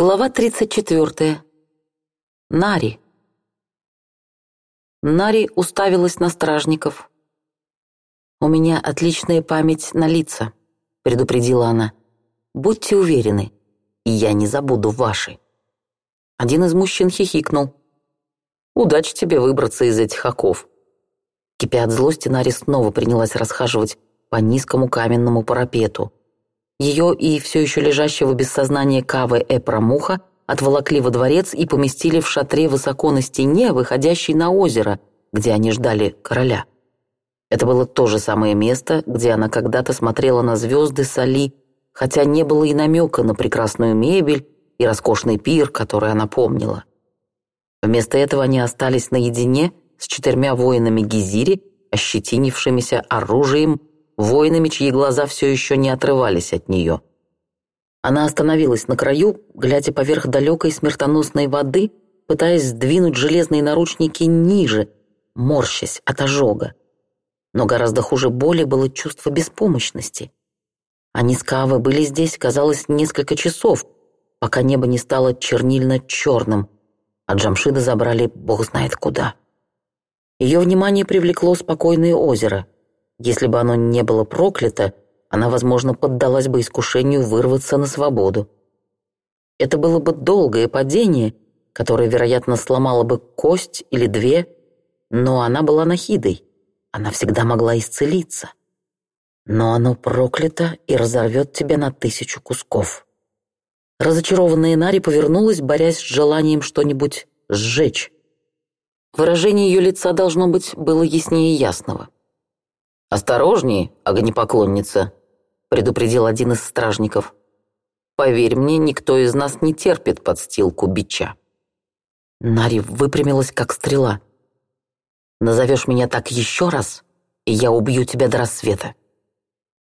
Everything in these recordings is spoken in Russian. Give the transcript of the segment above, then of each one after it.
Глава 34. Нари. Нари уставилась на стражников. «У меня отличная память на лица», — предупредила она. «Будьте уверены, я не забуду ваши». Один из мужчин хихикнул. «Удачи тебе выбраться из этих оков». Кипя от злости, Нари снова принялась расхаживать по низкому каменному парапету. Ее и все еще лежащего без сознания Кавы Эпрамуха отволокли во дворец и поместили в шатре высоко на стене, выходящей на озеро, где они ждали короля. Это было то же самое место, где она когда-то смотрела на звезды Сали, хотя не было и намека на прекрасную мебель и роскошный пир, который она помнила. Вместо этого они остались наедине с четырьмя воинами Гизири, ощетинившимися оружием воинами, чьи глаза все еще не отрывались от нее. Она остановилась на краю, глядя поверх далекой смертоносной воды, пытаясь сдвинуть железные наручники ниже, морщась от ожога. Но гораздо хуже боли было чувство беспомощности. А Они с Кавы были здесь, казалось, несколько часов, пока небо не стало чернильно-черным, а Джамшида забрали бог знает куда. Ее внимание привлекло спокойное озеро — если бы оно не было проклято, она, возможно, поддалась бы искушению вырваться на свободу. Это было бы долгое падение, которое, вероятно, сломало бы кость или две, но она была нахидой, она всегда могла исцелиться. Но оно проклято и разорвет тебя на тысячу кусков. Разочарованная Нари повернулась, борясь с желанием что-нибудь сжечь. Выражение ее лица, должно быть, было яснее ясного. «Осторожнее, огнепоклонница», — предупредил один из стражников. «Поверь мне, никто из нас не терпит подстилку бича». Нари выпрямилась, как стрела. «Назовешь меня так еще раз, и я убью тебя до рассвета».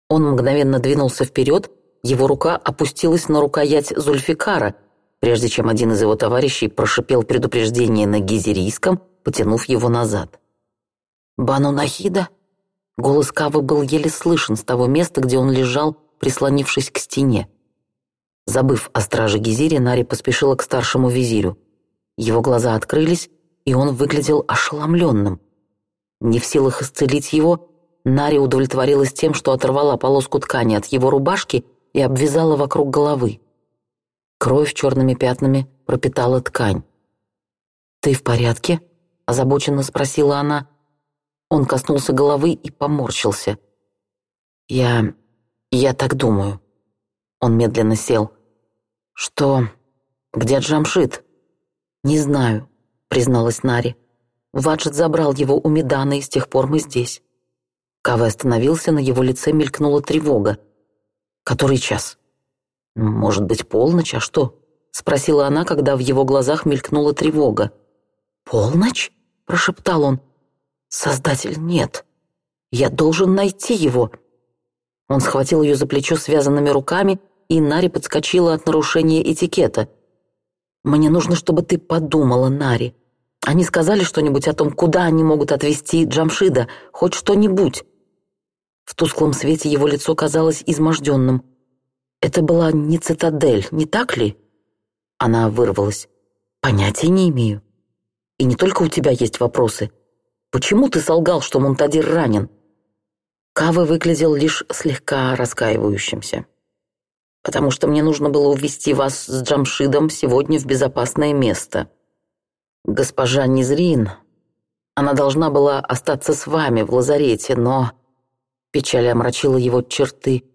Он мгновенно двинулся вперед, его рука опустилась на рукоять Зульфикара, прежде чем один из его товарищей прошипел предупреждение на гизерийском, потянув его назад. «Бану Нахида?» Голос Кавы был еле слышен с того места, где он лежал, прислонившись к стене. Забыв о страже Гизири, Нари поспешила к старшему визирю. Его глаза открылись, и он выглядел ошеломленным. Не в силах исцелить его, Нари удовлетворилась тем, что оторвала полоску ткани от его рубашки и обвязала вокруг головы. Кровь черными пятнами пропитала ткань. «Ты в порядке?» – озабоченно спросила она – он коснулся головы и поморщился. «Я... я так думаю». Он медленно сел. «Что? Где Джамшит?» «Не знаю», — призналась Нари. «Ваджет забрал его у Медана, и с тех пор мы здесь». Каве остановился, на его лице мелькнула тревога. «Который час?» «Может быть, полночь, а что?» — спросила она, когда в его глазах мелькнула тревога. «Полночь?» — прошептал он. «Создатель, нет! Я должен найти его!» Он схватил ее за плечо связанными руками, и Нари подскочила от нарушения этикета. «Мне нужно, чтобы ты подумала, Нари. Они сказали что-нибудь о том, куда они могут отвезти Джамшида, хоть что-нибудь». В тусклом свете его лицо казалось изможденным. «Это была не цитадель, не так ли?» Она вырвалась. «Понятия не имею. И не только у тебя есть вопросы». Почему ты солгал, что Монтадир ранен?» Кавы выглядел лишь слегка раскаивающимся. «Потому что мне нужно было увести вас с Джамшидом сегодня в безопасное место. Госпожа Низрин, она должна была остаться с вами в лазарете, но...» Печаль омрачила его черты.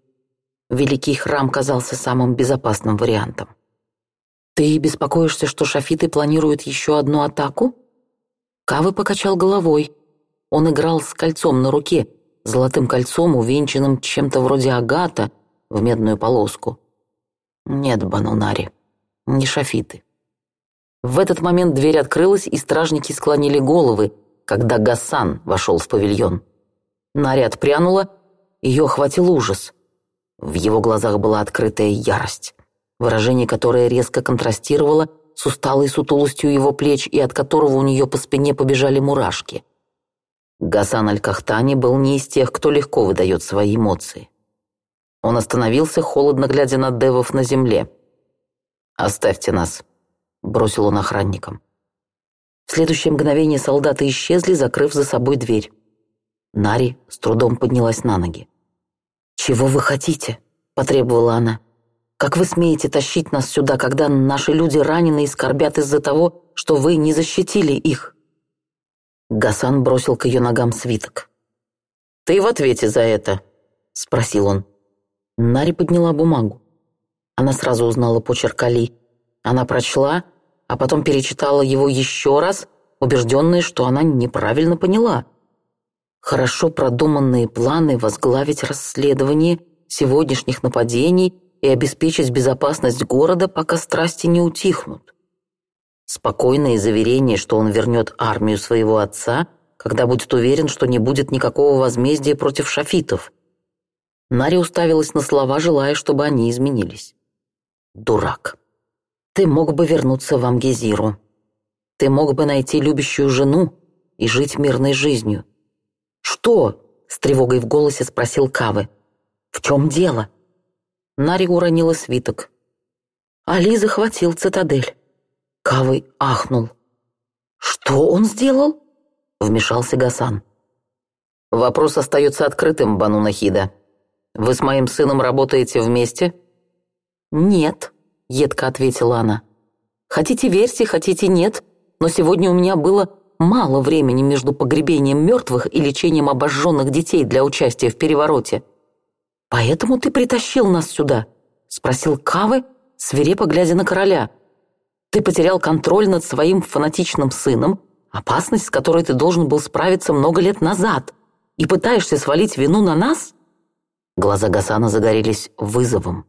Великий храм казался самым безопасным вариантом. «Ты беспокоишься, что шафиты планируют еще одну атаку?» Кавы покачал головой. Он играл с кольцом на руке, золотым кольцом, увенчанным чем-то вроде агата в медную полоску. Нет, Банунари, не шафиты. В этот момент дверь открылась, и стражники склонили головы, когда Гасан вошел в павильон. Наря отпрянула, ее охватил ужас. В его глазах была открытая ярость, выражение которое резко контрастировало с усталой сутулостью его плеч и от которого у нее по спине побежали мурашки. Гасан Аль-Кахтани был не из тех, кто легко выдает свои эмоции. Он остановился, холодно глядя на девов на земле. «Оставьте нас», — бросил он охранникам. В следующее мгновение солдаты исчезли, закрыв за собой дверь. Нари с трудом поднялась на ноги. «Чего вы хотите?» — потребовала она. Как вы смеете тащить нас сюда, когда наши люди ранены и скорбят из-за того, что вы не защитили их?» Гасан бросил к ее ногам свиток. «Ты в ответе за это?» — спросил он. Нари подняла бумагу. Она сразу узнала почерк Али. Она прочла, а потом перечитала его еще раз, убежденная, что она неправильно поняла. Хорошо продуманные планы возглавить расследование сегодняшних нападений и обеспечить безопасность города, пока страсти не утихнут. Спокойное заверение, что он вернет армию своего отца, когда будет уверен, что не будет никакого возмездия против шафитов. Нари уставилась на слова, желая, чтобы они изменились. «Дурак! Ты мог бы вернуться в Амгезиру. Ты мог бы найти любящую жену и жить мирной жизнью». «Что?» — с тревогой в голосе спросил Кавы. «В чем дело?» Нари уронила свиток. Али захватил цитадель. Кавы ахнул. «Что он сделал?» — вмешался Гасан. «Вопрос остается открытым, Бану Нахида. Вы с моим сыном работаете вместе?» «Нет», — едко ответила она. «Хотите верьте, хотите нет, но сегодня у меня было мало времени между погребением мертвых и лечением обожженных детей для участия в перевороте. «Поэтому ты притащил нас сюда?» — спросил Кавы, свирепо глядя на короля. «Ты потерял контроль над своим фанатичным сыном, опасность, с которой ты должен был справиться много лет назад, и пытаешься свалить вину на нас?» Глаза Гасана загорелись вызовом.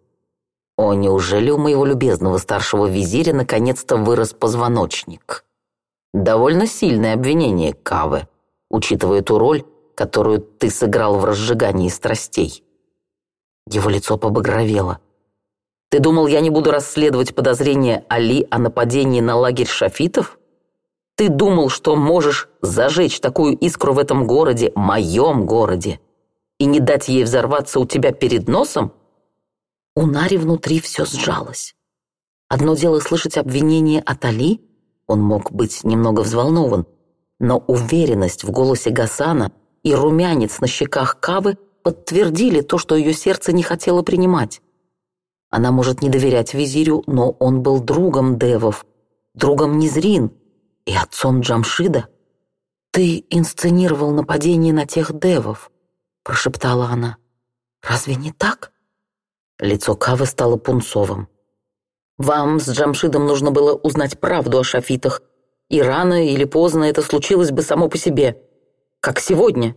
«О, неужели у моего любезного старшего визиря наконец-то вырос позвоночник?» «Довольно сильное обвинение, Кавы, учитывая ту роль, которую ты сыграл в разжигании страстей». Его лицо побагровело. «Ты думал, я не буду расследовать подозрения Али о нападении на лагерь шафитов? Ты думал, что можешь зажечь такую искру в этом городе, моем городе, и не дать ей взорваться у тебя перед носом?» У Нари внутри все сжалось. Одно дело слышать обвинение от Али, он мог быть немного взволнован, но уверенность в голосе Гасана и румянец на щеках Кавы – подтвердили то, что ее сердце не хотело принимать. Она может не доверять визирю, но он был другом Девов, другом Низрин и отцом Джамшида. «Ты инсценировал нападение на тех Девов», — прошептала она. «Разве не так?» Лицо Кавы стало пунцовым. «Вам с Джамшидом нужно было узнать правду о шафитах, и рано или поздно это случилось бы само по себе, как сегодня.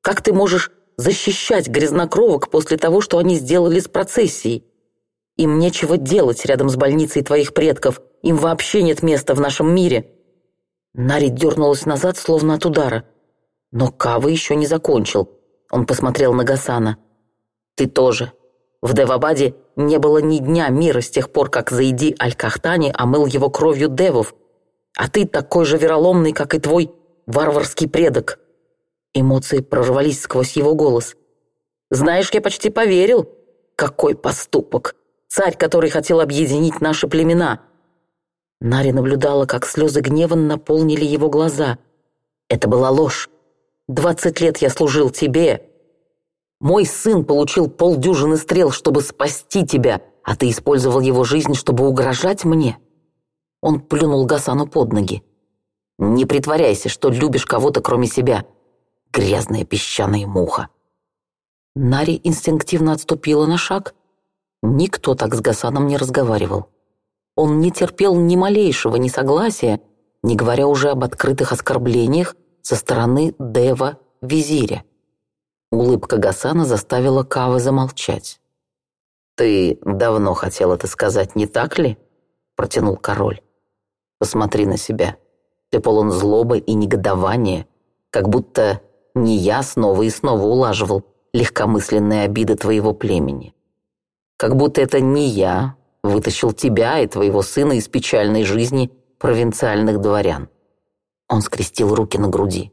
Как ты можешь защищать грязнокровок после того, что они сделали с процессией. Им нечего делать рядом с больницей твоих предков. Им вообще нет места в нашем мире». Нари дернулась назад, словно от удара. Но Кава еще не закончил. Он посмотрел на Гасана. «Ты тоже. В Девабаде не было ни дня мира с тех пор, как Заиди Аль-Кахтани омыл его кровью девов. А ты такой же вероломный, как и твой варварский предок». Эмоции прорвались сквозь его голос. «Знаешь, я почти поверил. Какой поступок! Царь, который хотел объединить наши племена!» Нари наблюдала, как слезы гнева наполнили его глаза. «Это была ложь. Двадцать лет я служил тебе. Мой сын получил полдюжины стрел, чтобы спасти тебя, а ты использовал его жизнь, чтобы угрожать мне?» Он плюнул Гасану под ноги. «Не притворяйся, что любишь кого-то, кроме себя» грязная песчаная муха. Нари инстинктивно отступила на шаг. Никто так с Гасаном не разговаривал. Он не терпел ни малейшего несогласия, не говоря уже об открытых оскорблениях со стороны Дева Визиря. Улыбка Гасана заставила Кавы замолчать. «Ты давно хотел это сказать, не так ли?» – протянул король. «Посмотри на себя. Ты полон злобы и негодования, как будто не я снова и снова улаживал легкомысленные обиды твоего племени. Как будто это не я вытащил тебя и твоего сына из печальной жизни провинциальных дворян. Он скрестил руки на груди.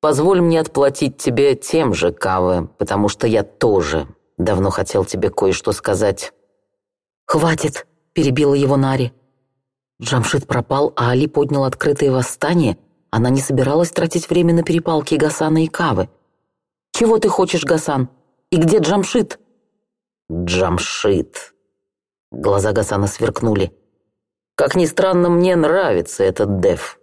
«Позволь мне отплатить тебе тем же, Кавы, потому что я тоже давно хотел тебе кое-что сказать». «Хватит!» – перебила его Нари. Джамшит пропал, а Али поднял открытое восстание – она не собиралась тратить время на перепалки Гасана и Кавы. «Чего ты хочешь, Гасан? И где Джамшит?» «Джамшит!» Глаза Гасана сверкнули. «Как ни странно, мне нравится этот Дев.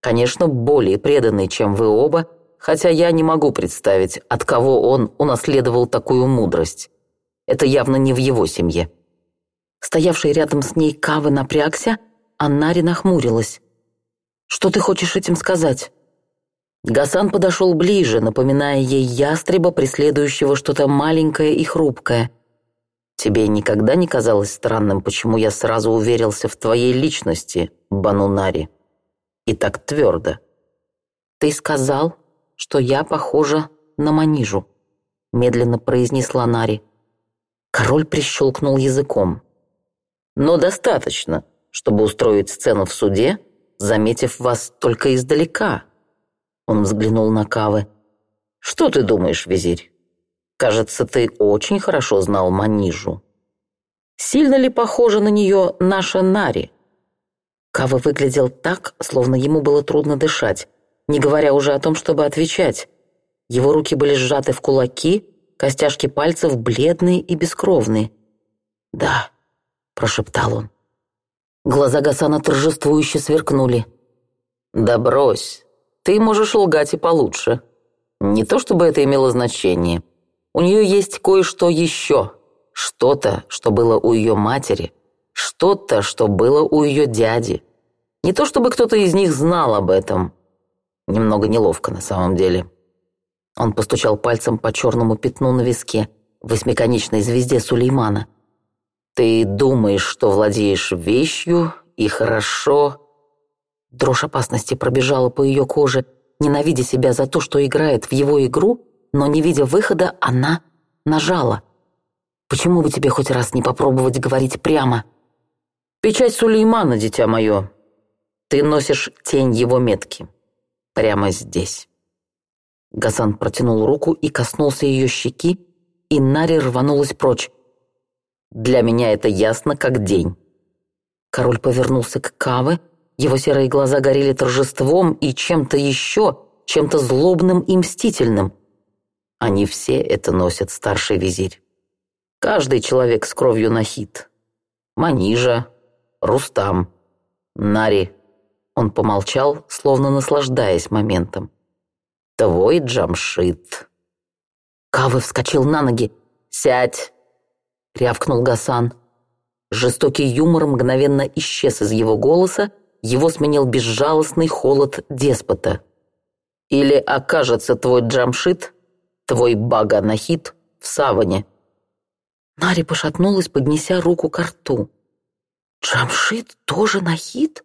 Конечно, более преданный, чем вы оба, хотя я не могу представить, от кого он унаследовал такую мудрость. Это явно не в его семье». Стоявший рядом с ней Кавы напрягся, а Нари нахмурилась что ты хочешь этим сказать? Гасан подошел ближе напоминая ей ястреба преследующего что то маленькое и хрупкое. Тебе никогда не казалось странным почему я сразу уверился в твоей личности банунари? И так твердо ты сказал что я похожа на манижу медленно произнесла нари. Король прищелкнул языком. Но достаточно чтобы устроить сцену в суде заметив вас только издалека». Он взглянул на Кавы. «Что ты думаешь, визирь? Кажется, ты очень хорошо знал Манижу. Сильно ли похожа на нее наша Нари?» Кава выглядел так, словно ему было трудно дышать, не говоря уже о том, чтобы отвечать. Его руки были сжаты в кулаки, костяшки пальцев бледные и бескровные. «Да», — прошептал он. Глаза Гасана торжествующе сверкнули. «Да брось! Ты можешь лгать и получше. Не то чтобы это имело значение. У нее есть кое-что еще. Что-то, что было у ее матери. Что-то, что было у ее дяди. Не то чтобы кто-то из них знал об этом. Немного неловко на самом деле». Он постучал пальцем по черному пятну на виске, восьмиконечной звезде Сулеймана. Ты думаешь, что владеешь вещью, и хорошо...» Дрожь опасности пробежала по ее коже. Ненавидя себя за то, что играет в его игру, но не видя выхода, она нажала. «Почему бы тебе хоть раз не попробовать говорить прямо?» «Печать Сулеймана, дитя мое. Ты носишь тень его метки. Прямо здесь». Газан протянул руку и коснулся ее щеки, и Нари рванулась прочь. Для меня это ясно как день». Король повернулся к Каве, его серые глаза горели торжеством и чем-то еще, чем-то злобным и мстительным. Они все это носят, старший визирь. Каждый человек с кровью на хит. Манижа, Рустам, Нари. Он помолчал, словно наслаждаясь моментом. «Твой Джамшит». Кавы вскочил на ноги. «Сядь!» — рявкнул Гасан. Жестокий юмор мгновенно исчез из его голоса, его сменил безжалостный холод деспота. «Или окажется твой Джамшит, твой Бага-Нахид, в саване». Нари пошатнулась, поднеся руку к рту. «Джамшит тоже Нахид?»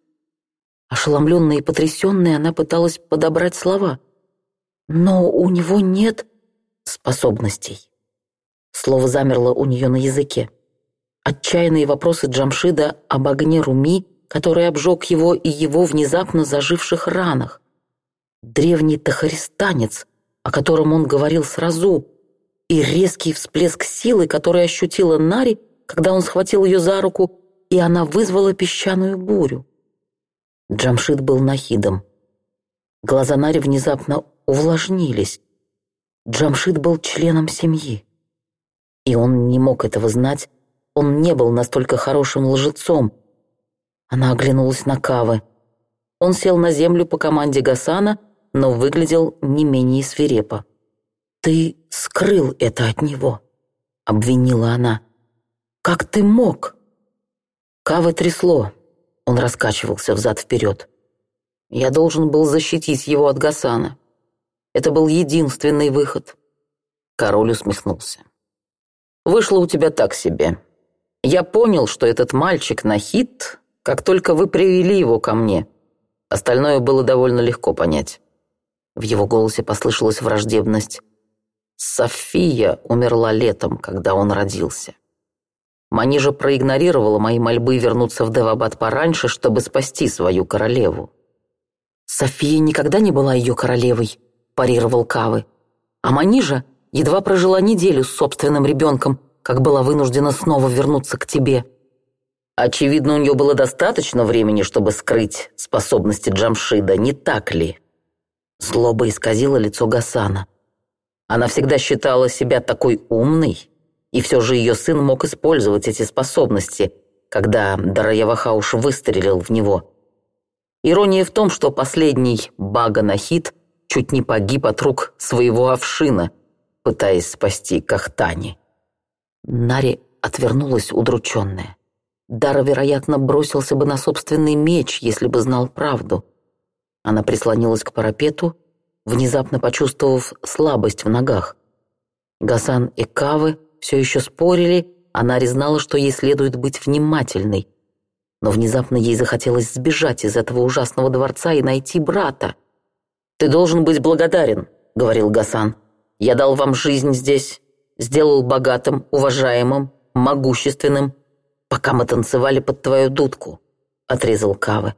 Ошеломленная и потрясенная, она пыталась подобрать слова. «Но у него нет способностей». Слово замерло у нее на языке. Отчаянные вопросы Джамшида об огне Руми, который обжег его и его внезапно заживших ранах. Древний тахаристанец, о котором он говорил сразу, и резкий всплеск силы, который ощутила Нари, когда он схватил ее за руку, и она вызвала песчаную бурю. Джамшид был нахидом. Глаза Нари внезапно увлажнились. Джамшид был членом семьи. И он не мог этого знать. Он не был настолько хорошим лжецом. Она оглянулась на Кавы. Он сел на землю по команде Гасана, но выглядел не менее свирепо. «Ты скрыл это от него», — обвинила она. «Как ты мог?» Кавы трясло. Он раскачивался взад-вперед. Я должен был защитить его от Гасана. Это был единственный выход. Король усмехнулся вышло у тебя так себе. Я понял, что этот мальчик Нахид, как только вы привели его ко мне. Остальное было довольно легко понять». В его голосе послышалась враждебность. София умерла летом, когда он родился. Манижа проигнорировала мои мольбы вернуться в Девабад пораньше, чтобы спасти свою королеву. «София никогда не была ее королевой», – парировал Кавы. «А Манижа едва прожила неделю с собственным ребенком, как была вынуждена снова вернуться к тебе. Очевидно, у нее было достаточно времени, чтобы скрыть способности Джамшида, не так ли? Злоба исказила лицо Гасана. Она всегда считала себя такой умной, и все же ее сын мог использовать эти способности, когда Дараявахауш выстрелил в него. Ирония в том, что последний Баганахит чуть не погиб от рук своего овшина, пытаясь спасти Кахтани. Нари отвернулась удрученная. Дар вероятно, бросился бы на собственный меч, если бы знал правду. Она прислонилась к парапету, внезапно почувствовав слабость в ногах. Гасан и Кавы все еще спорили, а Нари знала, что ей следует быть внимательной. Но внезапно ей захотелось сбежать из этого ужасного дворца и найти брата. «Ты должен быть благодарен», — говорил Гасан. Я дал вам жизнь здесь, сделал богатым, уважаемым, могущественным, пока мы танцевали под твою дудку», — отрезал Кавы.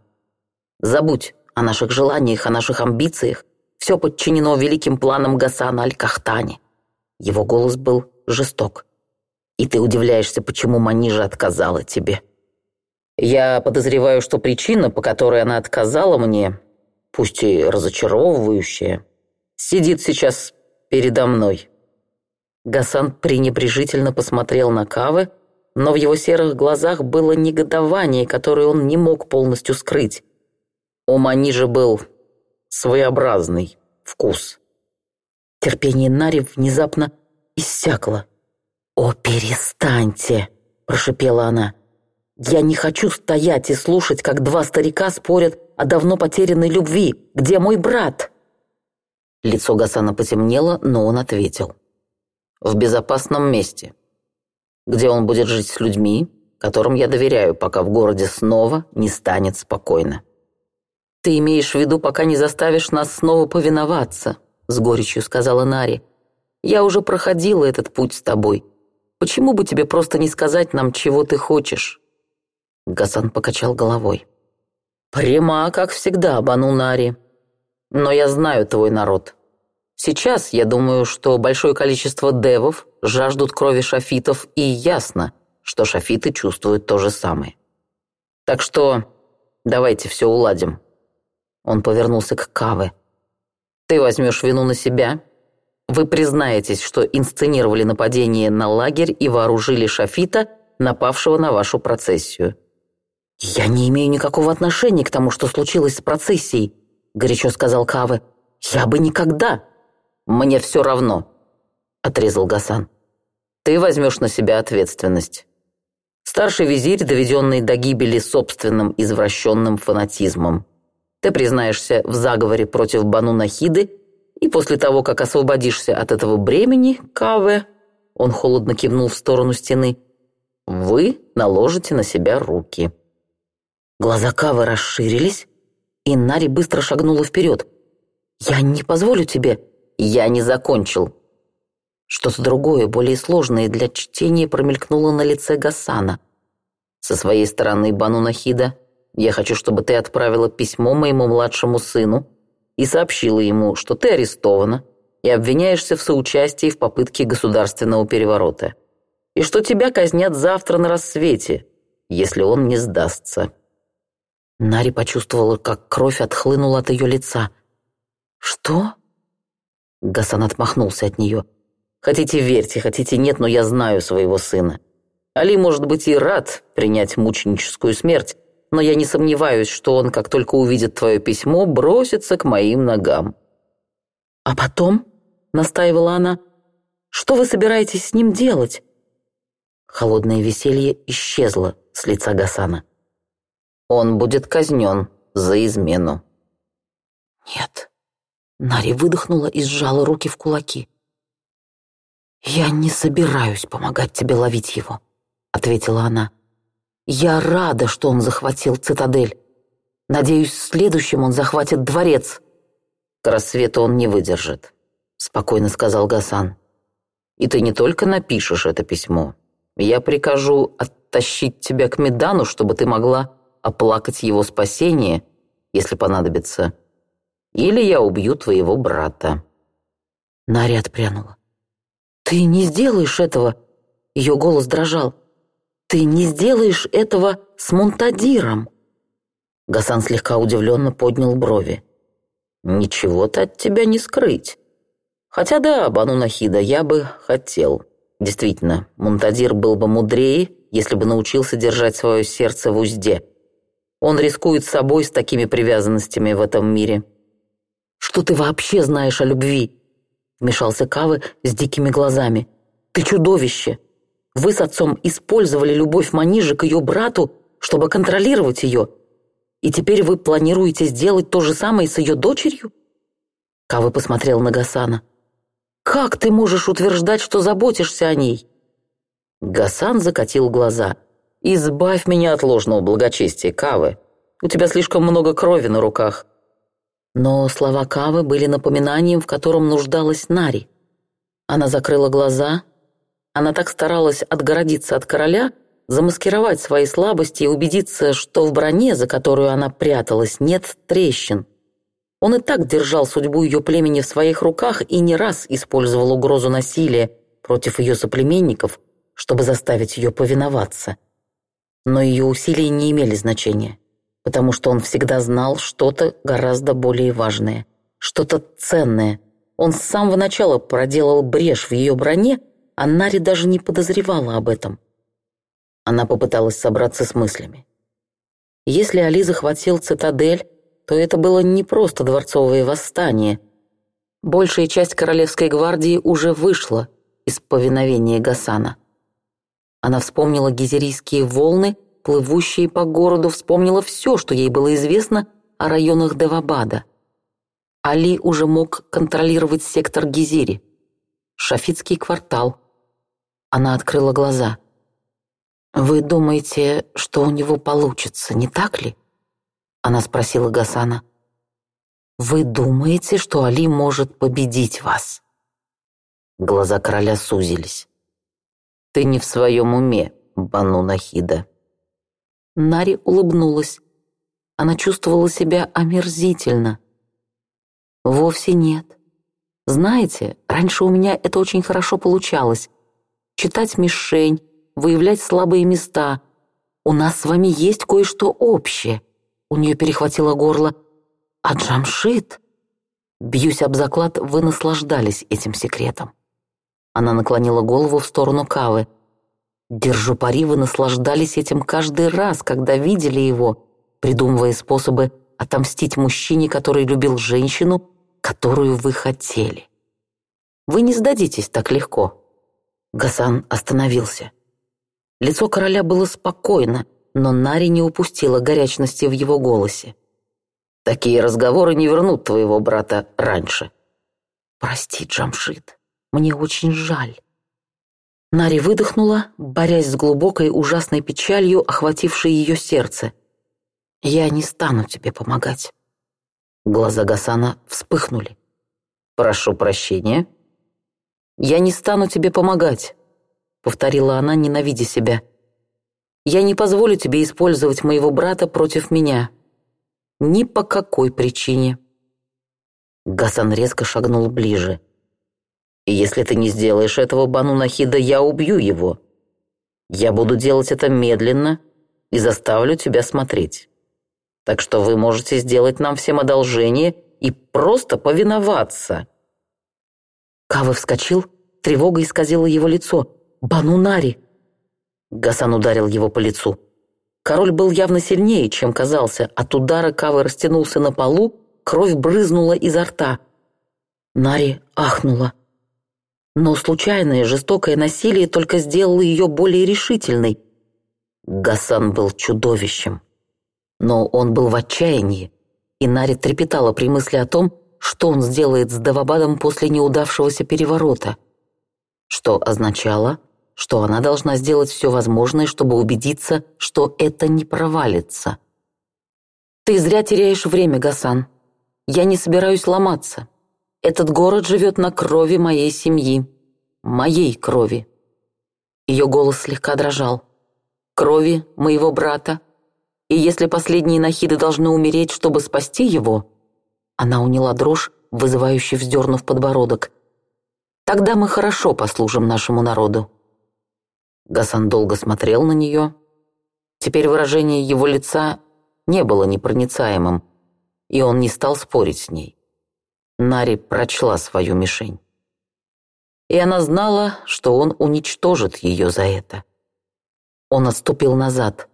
«Забудь о наших желаниях, о наших амбициях. Все подчинено великим планам Гасана Аль-Кахтани». Его голос был жесток. «И ты удивляешься, почему Манижа отказала тебе». «Я подозреваю, что причина, по которой она отказала мне, пусть и разочаровывающая, сидит сейчас передо мной». Гасан пренебрежительно посмотрел на Кавы, но в его серых глазах было негодование, которое он не мог полностью скрыть. У Манижа был своеобразный вкус. Терпение Нари внезапно иссякло. «О, перестаньте!» – прошипела она. «Я не хочу стоять и слушать, как два старика спорят о давно потерянной любви. Где мой брат?» Лицо Гасана потемнело, но он ответил. «В безопасном месте, где он будет жить с людьми, которым я доверяю, пока в городе снова не станет спокойно». «Ты имеешь в виду, пока не заставишь нас снова повиноваться», — с горечью сказала Нари. «Я уже проходила этот путь с тобой. Почему бы тебе просто не сказать нам, чего ты хочешь?» Гасан покачал головой. «Прямо, как всегда, обанул Нари но я знаю твой народ. Сейчас я думаю, что большое количество девов жаждут крови шафитов, и ясно, что шафиты чувствуют то же самое. Так что давайте все уладим». Он повернулся к Каве. «Ты возьмешь вину на себя? Вы признаетесь, что инсценировали нападение на лагерь и вооружили шафита, напавшего на вашу процессию?» «Я не имею никакого отношения к тому, что случилось с процессией», – горячо сказал Кавы. «Я бы никогда!» «Мне все равно!» – отрезал Гасан. «Ты возьмешь на себя ответственность». Старший визирь, доведенный до гибели собственным извращенным фанатизмом. Ты признаешься в заговоре против Бану Нахиды, и после того, как освободишься от этого бремени, Каве, он холодно кивнул в сторону стены, вы наложите на себя руки. Глаза Кавы расширились, и Нари быстро шагнула вперед. «Я не позволю тебе!» «Я не закончил!» Что-то другое, более сложное для чтения промелькнуло на лице Гасана. «Со своей стороны, Бану Нахида, я хочу, чтобы ты отправила письмо моему младшему сыну и сообщила ему, что ты арестована и обвиняешься в соучастии в попытке государственного переворота, и что тебя казнят завтра на рассвете, если он не сдастся». Нари почувствовала, как кровь отхлынула от ее лица. «Что?» Гасан отмахнулся от нее. «Хотите верьте, хотите нет, но я знаю своего сына. Али, может быть, и рад принять мученическую смерть, но я не сомневаюсь, что он, как только увидит твое письмо, бросится к моим ногам». «А потом?» — настаивала она. «Что вы собираетесь с ним делать?» Холодное веселье исчезло с лица Гасана. Он будет казнен за измену». «Нет». Нари выдохнула и сжала руки в кулаки. «Я не собираюсь помогать тебе ловить его», — ответила она. «Я рада, что он захватил цитадель. Надеюсь, следующим он захватит дворец». «К рассвету он не выдержит», — спокойно сказал Гасан. «И ты не только напишешь это письмо. Я прикажу оттащить тебя к Медану, чтобы ты могла оплакать его спасение, если понадобится, или я убью твоего брата». Наря отпрянула. «Ты не сделаешь этого!» Ее голос дрожал. «Ты не сделаешь этого с Монтадиром!» Гасан слегка удивленно поднял брови. «Ничего-то от тебя не скрыть. Хотя да, Бану Нахида, я бы хотел. Действительно, Монтадир был бы мудрее, если бы научился держать свое сердце в узде. Он рискует собой с такими привязанностями в этом мире. «Что ты вообще знаешь о любви?» Вмешался Кавы с дикими глазами. «Ты чудовище! Вы с отцом использовали любовь Манижи к ее брату, чтобы контролировать ее. И теперь вы планируете сделать то же самое с ее дочерью?» Кавы посмотрел на Гасана. «Как ты можешь утверждать, что заботишься о ней?» Гасан закатил глаза – Избавь меня от ложного благочестия, Кавы. У тебя слишком много крови на руках». Но слова Кавы были напоминанием, в котором нуждалась Нари. Она закрыла глаза. Она так старалась отгородиться от короля, замаскировать свои слабости и убедиться, что в броне, за которую она пряталась, нет трещин. Он и так держал судьбу ее племени в своих руках и не раз использовал угрозу насилия против ее соплеменников, чтобы заставить ее повиноваться. Но ее усилия не имели значения, потому что он всегда знал что-то гораздо более важное, что-то ценное. Он с самого начала проделал брешь в ее броне, а Нари даже не подозревала об этом. Она попыталась собраться с мыслями. Если Али захватил цитадель, то это было не просто дворцовое восстание. Большая часть Королевской гвардии уже вышла из повиновения Гасана. Она вспомнила гизерийские волны, плывущие по городу, вспомнила все, что ей было известно о районах Девабада. Али уже мог контролировать сектор Гизири. Шафитский квартал. Она открыла глаза. «Вы думаете, что у него получится, не так ли?» Она спросила Гасана. «Вы думаете, что Али может победить вас?» Глаза короля сузились. «Ты не в своем уме, Бану Нахида». Нари улыбнулась. Она чувствовала себя омерзительно. «Вовсе нет. Знаете, раньше у меня это очень хорошо получалось. Читать мишень, выявлять слабые места. У нас с вами есть кое-что общее». У нее перехватило горло. «А Джамшит?» Бьюсь об заклад, вы наслаждались этим секретом. Она наклонила голову в сторону Кавы. «Держу пари, вы наслаждались этим каждый раз, когда видели его, придумывая способы отомстить мужчине, который любил женщину, которую вы хотели. Вы не сдадитесь так легко». Гасан остановился. Лицо короля было спокойно, но Нари не упустила горячности в его голосе. «Такие разговоры не вернут твоего брата раньше». «Прости, Джамшит», мне очень жаль». Нари выдохнула, борясь с глубокой ужасной печалью, охватившей ее сердце. «Я не стану тебе помогать». Глаза Гасана вспыхнули. «Прошу прощения». «Я не стану тебе помогать», — повторила она, ненавидя себя. «Я не позволю тебе использовать моего брата против меня. Ни по какой причине». Гасан резко шагнул ближе — и если ты не сделаешь этого, Бану Нахида, я убью его. Я буду делать это медленно и заставлю тебя смотреть. Так что вы можете сделать нам всем одолжение и просто повиноваться». Кавы вскочил, тревога исказила его лицо. «Банунари!» Гасан ударил его по лицу. Король был явно сильнее, чем казался. От удара Кавы растянулся на полу, кровь брызнула изо рта. Нари ахнула. Но случайное жестокое насилие только сделало ее более решительной. Гасан был чудовищем. Но он был в отчаянии, и Нари трепетала при мысли о том, что он сделает с Давабадом после неудавшегося переворота. Что означало, что она должна сделать все возможное, чтобы убедиться, что это не провалится. «Ты зря теряешь время, Гасан. Я не собираюсь ломаться. Этот город живет на крови моей семьи. Моей крови. Ее голос слегка дрожал. Крови моего брата. И если последние нахиды должны умереть, чтобы спасти его... Она уняла дрожь, вызывающе вздернув подбородок. Тогда мы хорошо послужим нашему народу. Гасан долго смотрел на нее. Теперь выражение его лица не было непроницаемым, и он не стал спорить с ней. Нари прочла свою мишень. И она знала, что он уничтожит ее за это. Он отступил назад.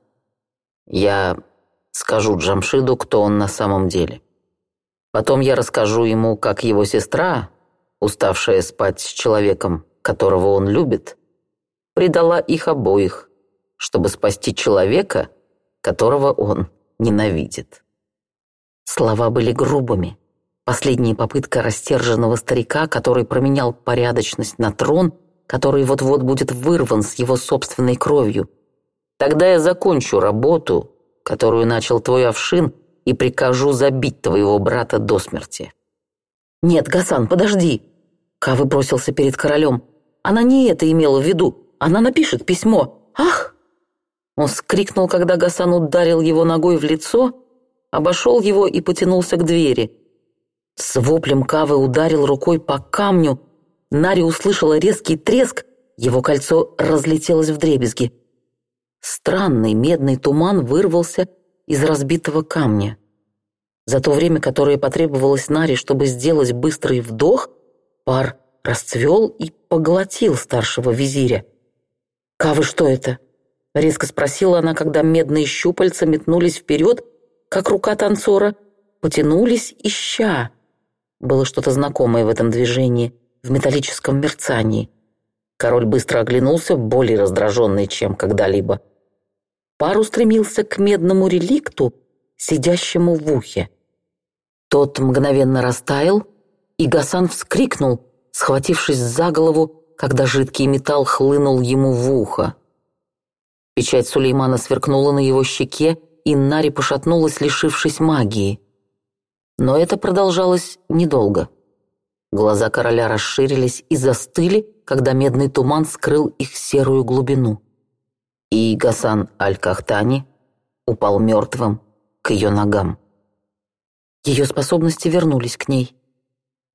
«Я скажу Джамшиду, кто он на самом деле. Потом я расскажу ему, как его сестра, уставшая спать с человеком, которого он любит, предала их обоих, чтобы спасти человека, которого он ненавидит». Слова были грубыми. Последняя попытка растерженного старика, который променял порядочность на трон, который вот-вот будет вырван с его собственной кровью. Тогда я закончу работу, которую начал твой овшин, и прикажу забить твоего брата до смерти». «Нет, Гасан, подожди!» Кавы бросился перед королем. «Она не это имела в виду. Она напишет письмо. Ах!» Он скрикнул, когда Гасан ударил его ногой в лицо, обошел его и потянулся к двери – с воплем Кавы ударил рукой по камню. Нари услышала резкий треск, его кольцо разлетелось в дребезги. Странный медный туман вырвался из разбитого камня. За то время, которое потребовалось Наре, чтобы сделать быстрый вдох, пар расцвел и поглотил старшего визиря. «Кавы, что это?» — резко спросила она, когда медные щупальца метнулись вперед, как рука танцора, потянулись, ища. Было что-то знакомое в этом движении, в металлическом мерцании. Король быстро оглянулся, более раздраженный, чем когда-либо. Пар устремился к медному реликту, сидящему в ухе. Тот мгновенно растаял, и Гасан вскрикнул, схватившись за голову, когда жидкий металл хлынул ему в ухо. Печать Сулеймана сверкнула на его щеке, и Нари пошатнулась, лишившись магии. Но это продолжалось недолго. Глаза короля расширились и застыли, когда медный туман скрыл их серую глубину. И Гасан Аль-Кахтани упал мертвым к ее ногам. Ее способности вернулись к ней.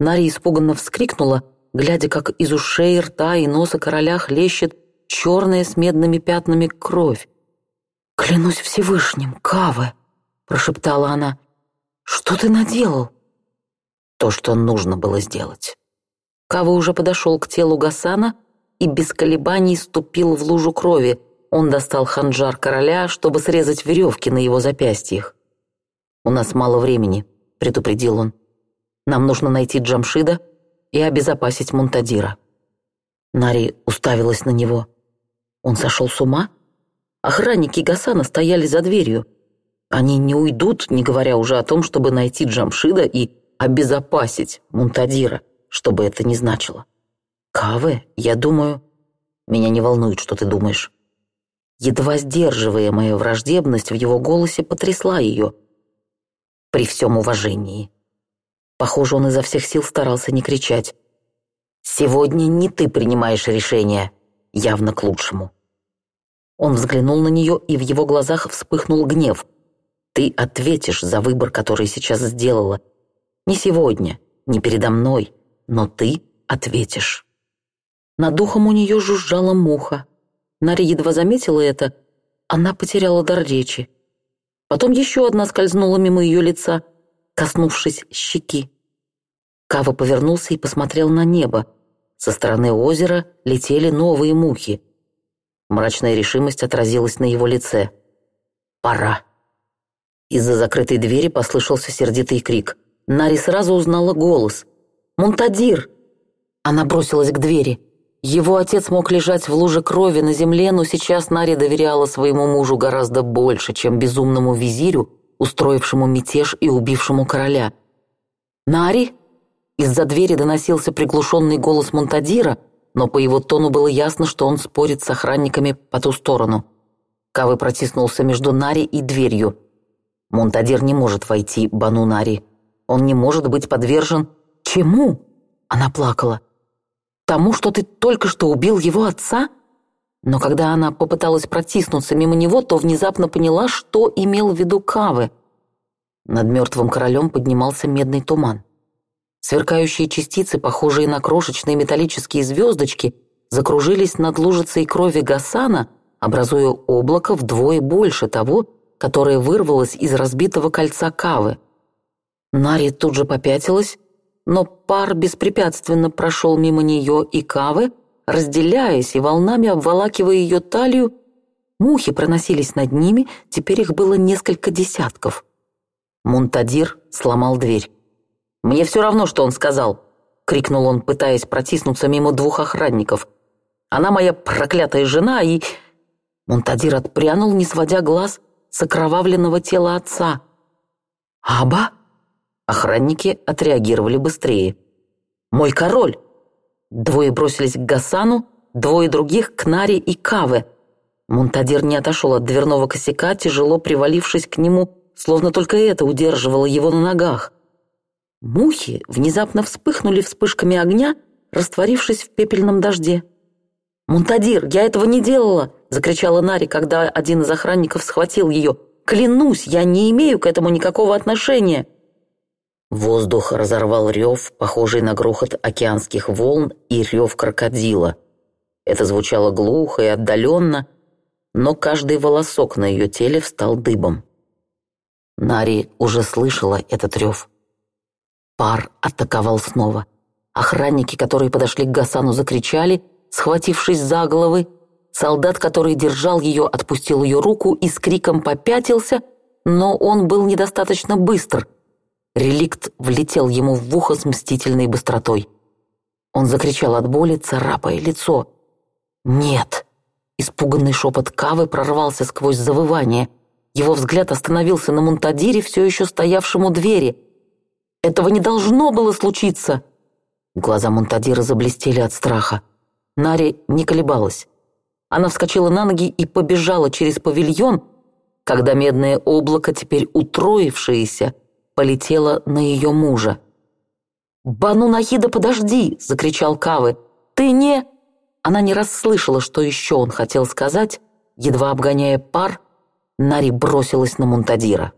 Нари испуганно вскрикнула, глядя, как из ушей, рта и носа короля хлещет черная с медными пятнами кровь. «Клянусь Всевышним, Каве!» – прошептала она. «Что ты наделал?» То, что нужно было сделать. Кава уже подошел к телу Гасана и без колебаний ступил в лужу крови. Он достал ханджар короля, чтобы срезать веревки на его запястьях. «У нас мало времени», — предупредил он. «Нам нужно найти Джамшида и обезопасить Монтадира. Нари уставилась на него. Он сошел с ума? Охранники Гасана стояли за дверью — они не уйдут, не говоря уже о том, чтобы найти Джамшида и обезопасить Мунтадира, что бы это ни значило. Каве, я думаю... Меня не волнует, что ты думаешь. Едва сдерживая мою враждебность в его голосе потрясла ее. При всем уважении. Похоже, он изо всех сил старался не кричать. «Сегодня не ты принимаешь решение, явно к лучшему». Он взглянул на нее, и в его глазах вспыхнул гнев – ты ответишь за выбор, который сейчас сделала. Не сегодня, не передо мной, но ты ответишь. Над духом у нее жужжала муха. Нари едва заметила это. Она потеряла дар речи. Потом еще одна скользнула мимо ее лица, коснувшись щеки. Кава повернулся и посмотрел на небо. Со стороны озера летели новые мухи. Мрачная решимость отразилась на его лице. «Пора». Из-за закрытой двери послышался сердитый крик. Нари сразу узнала голос. Монтадир. Она бросилась к двери. Его отец мог лежать в луже крови на земле, но сейчас Нари доверяла своему мужу гораздо больше, чем безумному визирю, устроившему мятеж и убившему короля. «Нари!» Из-за двери доносился приглушенный голос Монтадира, но по его тону было ясно, что он спорит с охранниками по ту сторону. Кавы протиснулся между Нари и дверью – Мунтадир не может войти Банунари. Он не может быть подвержен... Чему? Она плакала. Тому, что ты только что убил его отца? Но когда она попыталась протиснуться мимо него, то внезапно поняла, что имел в виду Кавы. Над мертвым королем поднимался медный туман. Сверкающие частицы, похожие на крошечные металлические звездочки, закружились над лужицей крови Гасана, образуя облако вдвое больше того, которая вырвалась из разбитого кольца кавы. Нари тут же попятилась, но пар беспрепятственно прошел мимо нее и кавы, разделяясь и волнами обволакивая ее талию, мухи проносились над ними, теперь их было несколько десятков. Мунтадир сломал дверь. «Мне все равно, что он сказал!» — крикнул он, пытаясь протиснуться мимо двух охранников. «Она моя проклятая жена и...» Монтадир отпрянул, не сводя глаз с окровавленного тела отца. «Аба?» Охранники отреагировали быстрее. «Мой король!» Двое бросились к Гасану, двое других — к Наре и Каве. Мунтадир не отошел от дверного косяка, тяжело привалившись к нему, словно только это удерживало его на ногах. Мухи внезапно вспыхнули вспышками огня, растворившись в пепельном дожде. «Мунтадир, я этого не делала!» закричала Нари, когда один из охранников схватил ее. «Клянусь, я не имею к этому никакого отношения!» Воздух разорвал рев, похожий на грохот океанских волн и рев крокодила. Это звучало глухо и отдаленно, но каждый волосок на ее теле встал дыбом. Нари уже слышала этот рев. Пар атаковал снова. Охранники, которые подошли к Гасану, закричали, схватившись за головы, Солдат, который держал ее, отпустил ее руку и с криком попятился, но он был недостаточно быстр. Реликт влетел ему в ухо с мстительной быстротой. Он закричал от боли, царапая лицо. «Нет!» Испуганный шепот Кавы прорвался сквозь завывание. Его взгляд остановился на Монтадире, все еще стоявшему двери. «Этого не должно было случиться!» Глаза Монтадира заблестели от страха. Нари не колебалась. Она вскочила на ноги и побежала через павильон, когда медное облако, теперь утроившееся, полетело на ее мужа. «Бану Нахида, подожди!» — закричал Кавы. «Ты не...» Она не расслышала, что еще он хотел сказать. Едва обгоняя пар, Нари бросилась на Мунтадира.